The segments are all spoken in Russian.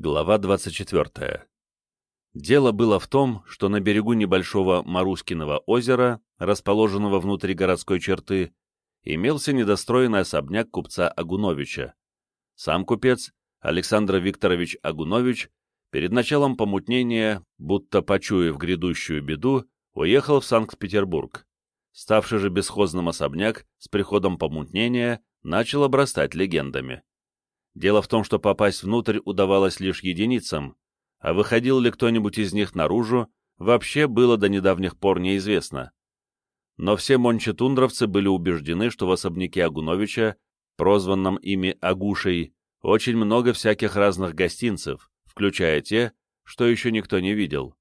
Глава 24. Дело было в том, что на берегу небольшого Марускиного озера, расположенного внутри городской черты, имелся недостроенный особняк купца Агуновича. Сам купец, Александр Викторович Агунович, перед началом помутнения, будто почуяв грядущую беду, уехал в Санкт-Петербург. Ставший же бесхозным особняк с приходом помутнения начал обрастать легендами. Дело в том, что попасть внутрь удавалось лишь единицам, а выходил ли кто-нибудь из них наружу, вообще было до недавних пор неизвестно. Но все мончетундровцы были убеждены, что в особняке Агуновича, прозванном ими Агушей, очень много всяких разных гостинцев, включая те, что еще никто не видел.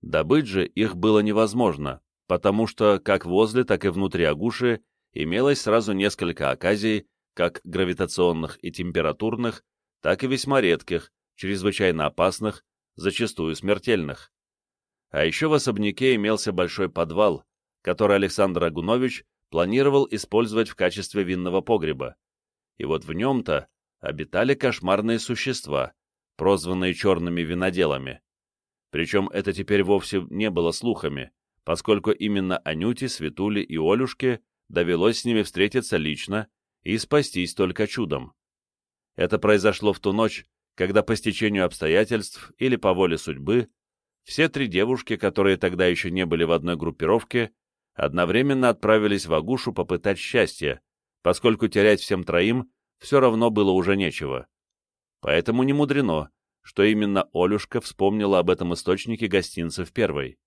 Добыть же их было невозможно, потому что как возле, так и внутри Агуши имелось сразу несколько оказий, как гравитационных и температурных, так и весьма редких, чрезвычайно опасных, зачастую смертельных. А еще в особняке имелся большой подвал, который Александр Агунович планировал использовать в качестве винного погреба. И вот в нем-то обитали кошмарные существа, прозванные черными виноделами. Причем это теперь вовсе не было слухами, поскольку именно Анюте, Светуле и Олюшке довелось с ними встретиться лично и спастись только чудом. Это произошло в ту ночь, когда по стечению обстоятельств или по воле судьбы все три девушки, которые тогда еще не были в одной группировке, одновременно отправились в Агушу попытать счастье, поскольку терять всем троим все равно было уже нечего. Поэтому не мудрено, что именно Олюшка вспомнила об этом источнике гостинцев первой.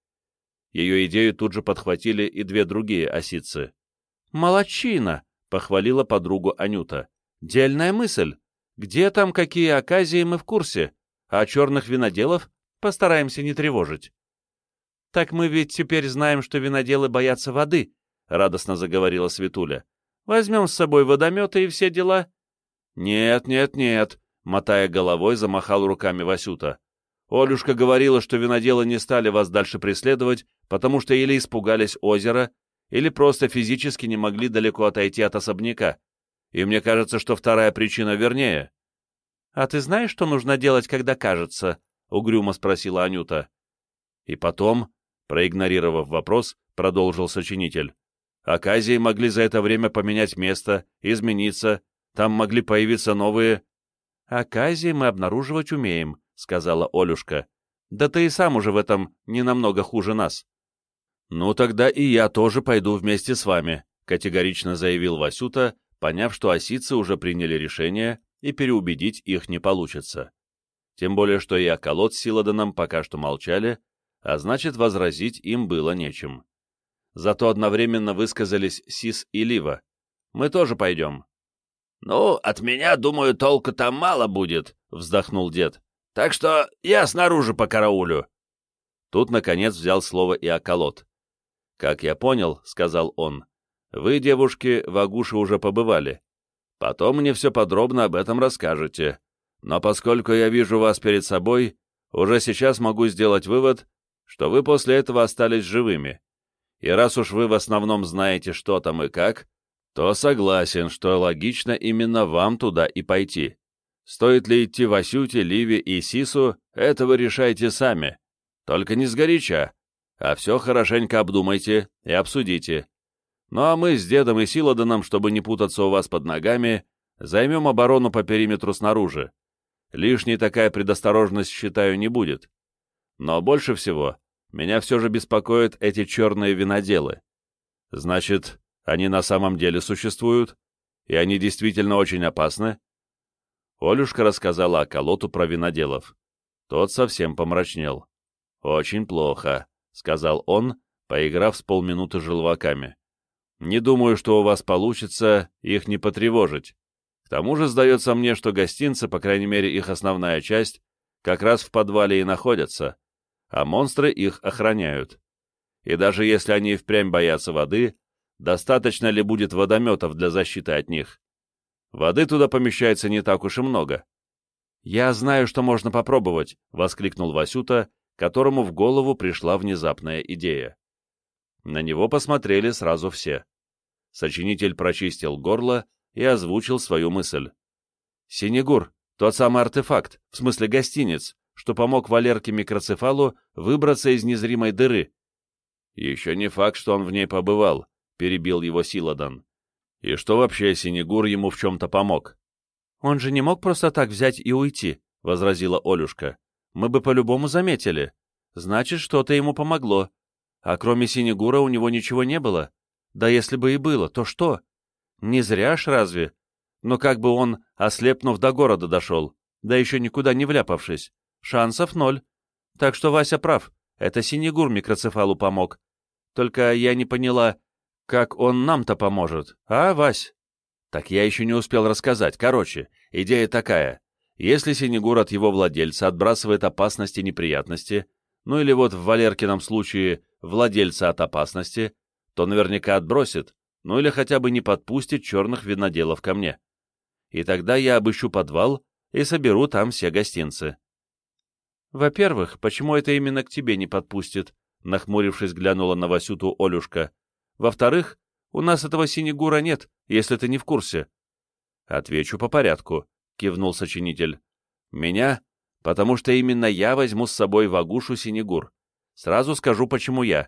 Ее идею тут же подхватили и две другие осицы. «Молодчина!» Похвалила подругу Анюта. «Дельная мысль. Где там какие оказии, мы в курсе, а черных виноделов постараемся не тревожить». «Так мы ведь теперь знаем, что виноделы боятся воды», — радостно заговорила Светуля. «Возьмем с собой водометы и все дела». «Нет, нет, нет», — мотая головой, замахал руками Васюта. «Олюшка говорила, что виноделы не стали вас дальше преследовать, потому что или испугались озера, или просто физически не могли далеко отойти от особняка. И мне кажется, что вторая причина вернее. — А ты знаешь, что нужно делать, когда кажется? — угрюмо спросила Анюта. И потом, проигнорировав вопрос, продолжил сочинитель. Оказии могли за это время поменять место, измениться, там могли появиться новые... — Оказии мы обнаруживать умеем, — сказала Олюшка. — Да ты и сам уже в этом не намного хуже нас. «Ну, тогда и я тоже пойду вместе с вами», — категорично заявил Васюта, поняв, что осицы уже приняли решение, и переубедить их не получится. Тем более, что и Аколот с Силаданом пока что молчали, а значит, возразить им было нечем. Зато одновременно высказались Сис и Лива. «Мы тоже пойдем». «Ну, от меня, думаю, толка там мало будет», — вздохнул дед. «Так что я снаружи по караулю». Тут, наконец, взял слово и Аколот. «Как я понял», — сказал он, — «вы, девушки, в Агуше уже побывали. Потом мне все подробно об этом расскажете. Но поскольку я вижу вас перед собой, уже сейчас могу сделать вывод, что вы после этого остались живыми. И раз уж вы в основном знаете, что там и как, то согласен, что логично именно вам туда и пойти. Стоит ли идти Васюте, Ливе и Сису, это вы решайте сами. Только не сгоряча, а все хорошенько обдумайте и обсудите. Ну а мы с дедом и Силаданом, чтобы не путаться у вас под ногами, займем оборону по периметру снаружи. Лишней такая предосторожность, считаю, не будет. Но больше всего меня все же беспокоят эти черные виноделы. Значит, они на самом деле существуют, и они действительно очень опасны? Олюшка рассказала колоту про виноделов. Тот совсем помрачнел. Очень плохо. — сказал он, поиграв с полминуты желваками. «Не думаю, что у вас получится их не потревожить. К тому же сдается мне, что гостинцы, по крайней мере их основная часть, как раз в подвале и находятся, а монстры их охраняют. И даже если они впрямь боятся воды, достаточно ли будет водометов для защиты от них? Воды туда помещается не так уж и много». «Я знаю, что можно попробовать», — воскликнул Васюта, которому в голову пришла внезапная идея. На него посмотрели сразу все. Сочинитель прочистил горло и озвучил свою мысль. «Синегур, Тот самый артефакт, в смысле гостиниц, что помог Валерке Микроцефалу выбраться из незримой дыры. Еще не факт, что он в ней побывал, перебил его Силадан. И что вообще Синегур ему в чем-то помог? Он же не мог просто так взять и уйти, возразила Олюшка. Мы бы по-любому заметили. Значит, что-то ему помогло. А кроме Синегура у него ничего не было. Да если бы и было, то что? Не зря ж разве? Но как бы он, ослепнув до города, дошел, да еще никуда не вляпавшись. Шансов ноль. Так что Вася прав, это Синегур микроцефалу помог. Только я не поняла, как он нам-то поможет, а, Вась? Так я еще не успел рассказать. Короче, идея такая. Если Синегур от его владельца отбрасывает опасности неприятности, ну или вот в Валеркином случае владельца от опасности, то наверняка отбросит, ну или хотя бы не подпустит черных виноделов ко мне. И тогда я обыщу подвал и соберу там все гостинцы. Во-первых, почему это именно к тебе не подпустит? Нахмурившись, глянула на Васюту Олюшка. Во-вторых, у нас этого синегура нет, если ты не в курсе. Отвечу по порядку, кивнул сочинитель. Меня? Потому что именно я возьму с собой в Агушу синегур. Сразу скажу, почему я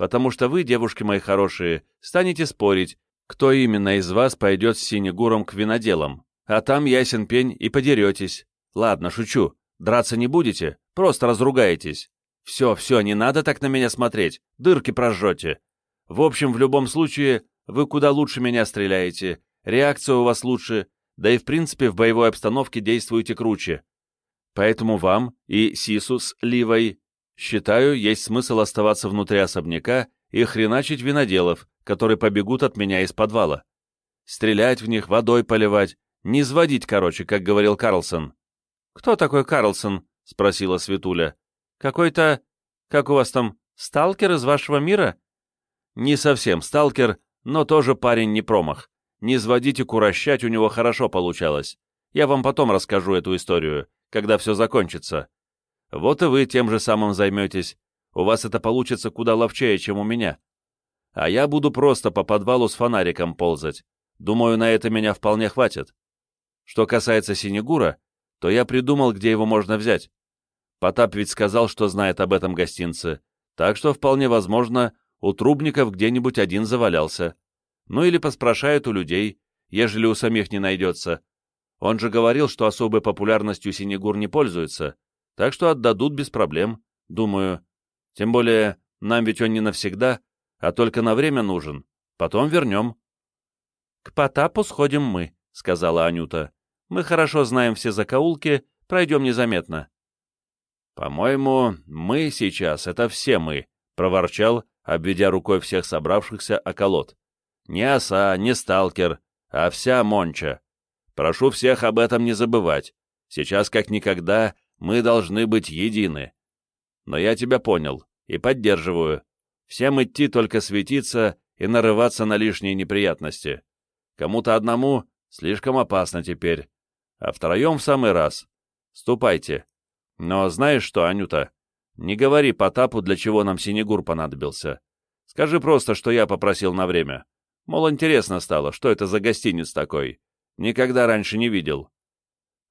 потому что вы, девушки мои хорошие, станете спорить, кто именно из вас пойдет с Синегуром к виноделам, а там ясен пень и подеретесь. Ладно, шучу, драться не будете, просто разругаетесь. Все, все, не надо так на меня смотреть, дырки прожжете. В общем, в любом случае, вы куда лучше меня стреляете, реакция у вас лучше, да и в принципе в боевой обстановке действуете круче. Поэтому вам и Сису с Ливой Считаю, есть смысл оставаться внутри особняка и хреначить виноделов, которые побегут от меня из подвала. Стрелять в них, водой поливать, не изводить, короче, как говорил Карлсон. «Кто такой Карлсон?» — спросила Светуля. «Какой-то... как у вас там, сталкер из вашего мира?» «Не совсем сталкер, но тоже парень не промах. Не изводить и курощать у него хорошо получалось. Я вам потом расскажу эту историю, когда все закончится. Вот и вы тем же самым займетесь. У вас это получится куда ловчее, чем у меня. А я буду просто по подвалу с фонариком ползать. Думаю, на это меня вполне хватит. Что касается Синегура, то я придумал, где его можно взять. Потап ведь сказал, что знает об этом гостинце, так что вполне возможно, у трубников где-нибудь один завалялся. Ну или поспрашают у людей, ежели у самих не найдется. Он же говорил, что особой популярностью Синегур не пользуется, так что отдадут без проблем, думаю. Тем более, нам ведь он не навсегда, а только на время нужен. Потом вернем. — К Потапу сходим мы, — сказала Анюта. — Мы хорошо знаем все закоулки, пройдем незаметно. — По-моему, мы сейчас — это все мы, — проворчал, обведя рукой всех собравшихся околот. — Не оса, не сталкер, а вся Монча. Прошу всех об этом не забывать. Сейчас, как никогда, мы должны быть едины. Но я тебя понял и поддерживаю. Всем идти только светиться и нарываться на лишние неприятности. Кому-то одному слишком опасно теперь, а втроем в самый раз. Ступайте. Но знаешь что, Анюта, не говори Потапу, для чего нам Синегур понадобился. Скажи просто, что я попросил на время. Мол, интересно стало, что это за гостиниц такой. Никогда раньше не видел.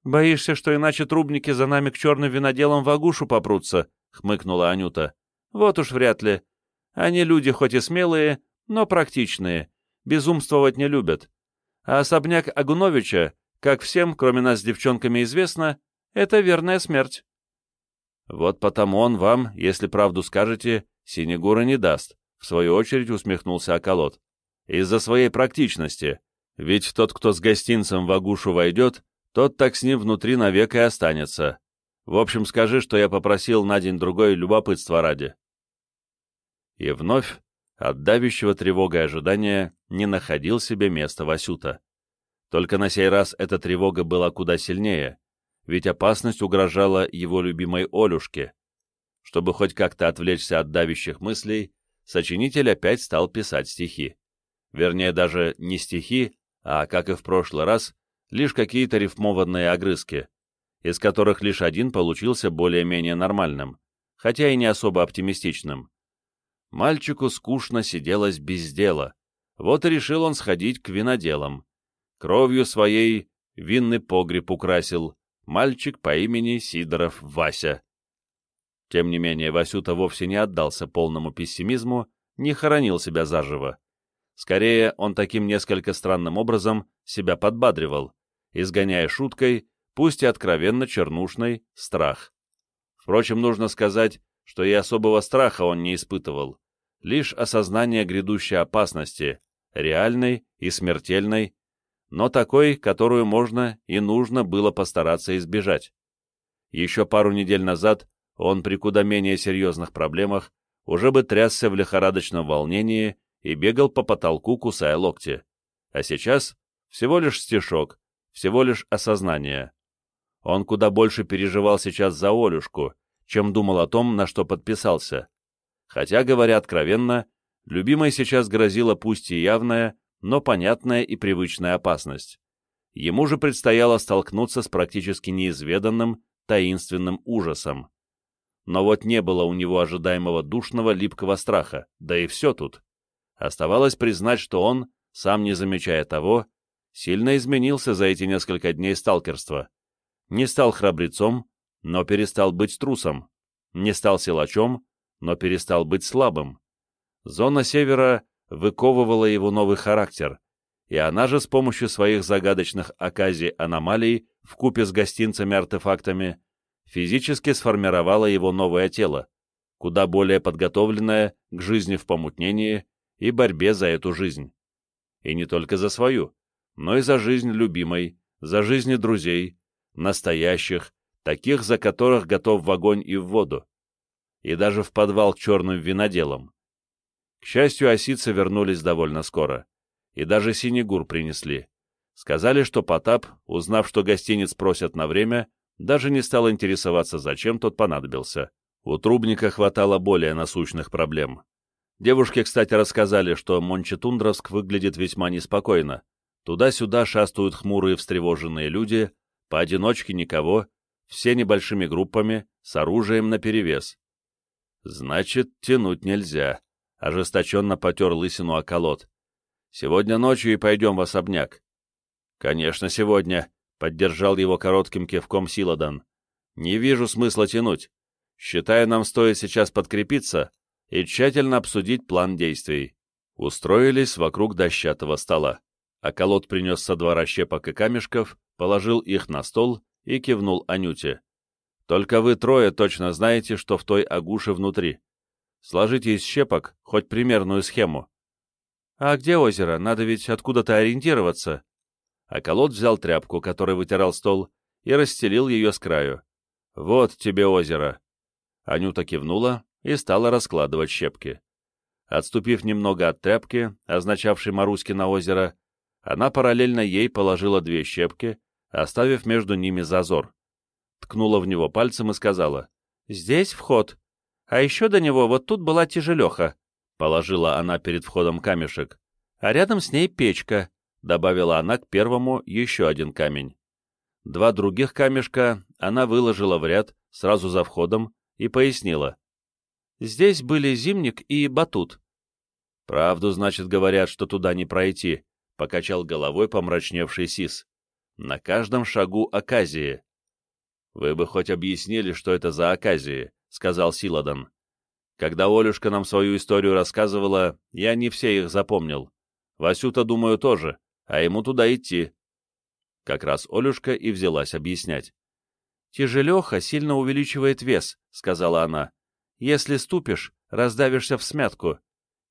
«Боишься, что иначе трубники за нами к черным виноделам в Агушу попрутся?» — хмыкнула Анюта. «Вот уж вряд ли. Они люди хоть и смелые, но практичные, безумствовать не любят. А особняк Агуновича, как всем, кроме нас с девчонками, известно, это верная смерть». «Вот потому он вам, если правду скажете, Синегура не даст», — в свою очередь усмехнулся Околот. «Из-за своей практичности. Ведь тот, кто с гостинцем в Агушу войдет, тот так с ним внутри навек и останется. В общем, скажи, что я попросил на день-другой любопытства ради». И вновь, от давящего тревогой ожидания, не находил себе места Васюта. Только на сей раз эта тревога была куда сильнее, ведь опасность угрожала его любимой Олюшке. Чтобы хоть как-то отвлечься от давящих мыслей, сочинитель опять стал писать стихи. Вернее, даже не стихи, а, как и в прошлый раз, лишь какие-то рифмованные огрызки, из которых лишь один получился более-менее нормальным, хотя и не особо оптимистичным. Мальчику скучно сиделось без дела, вот и решил он сходить к виноделам. Кровью своей винный погреб украсил, мальчик по имени Сидоров Вася. Тем не менее, Васюта вовсе не отдался полному пессимизму, не хоронил себя заживо. Скорее, он таким несколько странным образом себя подбадривал, изгоняя шуткой, пусть и откровенно чернушной, страх. Впрочем, нужно сказать, что и особого страха он не испытывал, лишь осознание грядущей опасности, реальной и смертельной, но такой, которую можно и нужно было постараться избежать. Еще пару недель назад он при куда менее серьезных проблемах уже бы трясся в лихорадочном волнении и бегал по потолку, кусая локти. А сейчас всего лишь стишок, всего лишь осознание. Он куда больше переживал сейчас за Олюшку, чем думал о том, на что подписался. Хотя, говоря откровенно, любимой сейчас грозила пусть и явная, но понятная и привычная опасность. Ему же предстояло столкнуться с практически неизведанным, таинственным ужасом. Но вот не было у него ожидаемого душного, липкого страха, да и все тут. Оставалось признать, что он, сам не замечая того, сильно изменился за эти несколько дней сталкерства. Не стал храбрецом, но перестал быть трусом. Не стал силачом, но перестал быть слабым. Зона Севера выковывала его новый характер, и она же с помощью своих загадочных оказий-аномалий вкупе с гостинцами-артефактами физически сформировала его новое тело, куда более подготовленное к жизни в помутнении и борьбе за эту жизнь. И не только за свою, но и за жизнь любимой, за жизни друзей, настоящих, таких, за которых готов в огонь и в воду, и даже в подвал к черным виноделам. К счастью, осицы вернулись довольно скоро, и даже синегур принесли. Сказали, что Потап, узнав, что гостиниц просят на время, даже не стал интересоваться, зачем тот понадобился. У Трубника хватало более насущных проблем. Девушки, кстати, рассказали, что Мончетундровск выглядит весьма неспокойно. Туда-сюда шастают хмурые встревоженные люди, поодиночке никого, все небольшими группами, с оружием наперевес. Значит, тянуть нельзя. Ожесточенно потер лысину околот. Сегодня ночью и пойдем в особняк. Конечно, сегодня, поддержал его коротким кивком Силадан. Не вижу смысла тянуть. Считаю, нам стоит сейчас подкрепиться и тщательно обсудить план действий. Устроились вокруг дощатого стола. Околот принес со двора щепок и камешков, положил их на стол и кивнул Анюте. «Только вы трое точно знаете, что в той агуше внутри. Сложите из щепок хоть примерную схему». «А где озеро? Надо ведь откуда-то ориентироваться». Околот взял тряпку, которой вытирал стол, и расстелил ее с краю. «Вот тебе озеро». Анюта кивнула, и стала раскладывать щепки. Отступив немного от тряпки, означавшей Маруськи на озеро, она параллельно ей положила две щепки, оставив между ними зазор. Ткнула в него пальцем и сказала, «Здесь вход. А еще до него вот тут была тяжелеха», — положила она перед входом камешек. «А рядом с ней печка», — добавила она к первому еще один камень. Два других камешка она выложила в ряд сразу за входом и пояснила. Здесь были зимник и батут. Правду, значит, говорят, что туда не пройти, — покачал головой помрачневший Сис. На каждом шагу оказии. Вы бы хоть объяснили, что это за оказии, — сказал Силадан. Когда Олюшка нам свою историю рассказывала, я не все их запомнил. Васюта, думаю, тоже, а ему туда идти. Как раз Олюшка и взялась объяснять. «Тяжелеха сильно увеличивает вес», — сказала она. Если ступишь, раздавишься в смятку.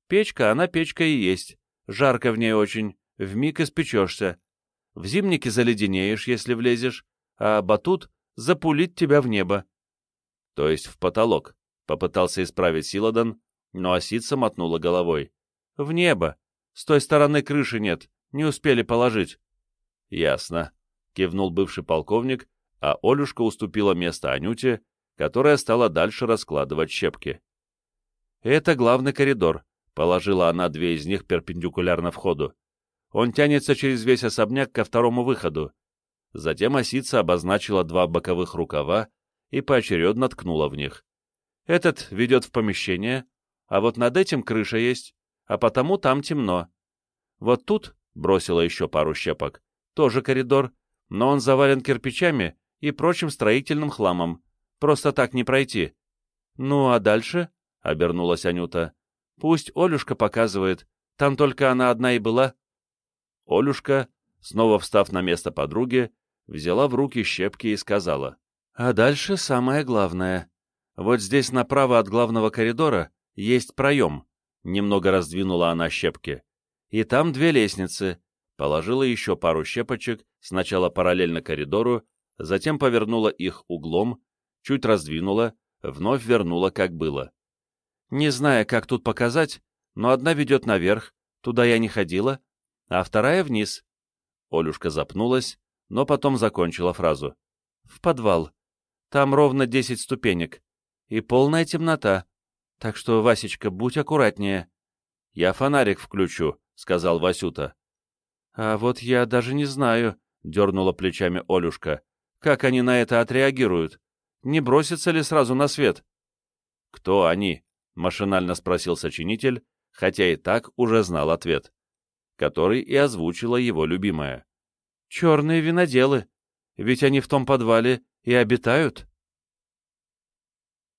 Печка, она печка и есть. Жарко в ней очень, вмиг испечешься. В зимнике заледенеешь, если влезешь, а батут запулит тебя в небо. То есть в потолок, — попытался исправить Силадан, но осица мотнула головой. В небо. С той стороны крыши нет, не успели положить. Ясно, — кивнул бывший полковник, а Олюшка уступила место Анюте, которая стала дальше раскладывать щепки. «Это главный коридор», — положила она две из них перпендикулярно входу. «Он тянется через весь особняк ко второму выходу». Затем осица обозначила два боковых рукава и поочередно ткнула в них. «Этот ведет в помещение, а вот над этим крыша есть, а потому там темно. Вот тут, — бросила еще пару щепок, — тоже коридор, но он завален кирпичами и прочим строительным хламом. Просто так не пройти. Ну, а дальше? — обернулась Анюта. Пусть Олюшка показывает. Там только она одна и была. Олюшка, снова встав на место подруги, взяла в руки щепки и сказала. А дальше самое главное. Вот здесь направо от главного коридора есть проем. Немного раздвинула она щепки. И там две лестницы. Положила еще пару щепочек, сначала параллельно коридору, затем повернула их углом, чуть раздвинула, вновь вернула, как было. Не зная, как тут показать, но одна ведет наверх, туда я не ходила, а вторая вниз. Олюшка запнулась, но потом закончила фразу. В подвал. Там ровно десять ступенек. И полная темнота. Так что, Васечка, будь аккуратнее. Я фонарик включу, — сказал Васюта. А вот я даже не знаю, — дернула плечами Олюшка, — как они на это отреагируют. Не бросятся ли сразу на свет? Кто они? — машинально спросил сочинитель, хотя и так уже знал ответ, который и озвучила его любимая. «Черные виноделы, ведь они в том подвале и обитают».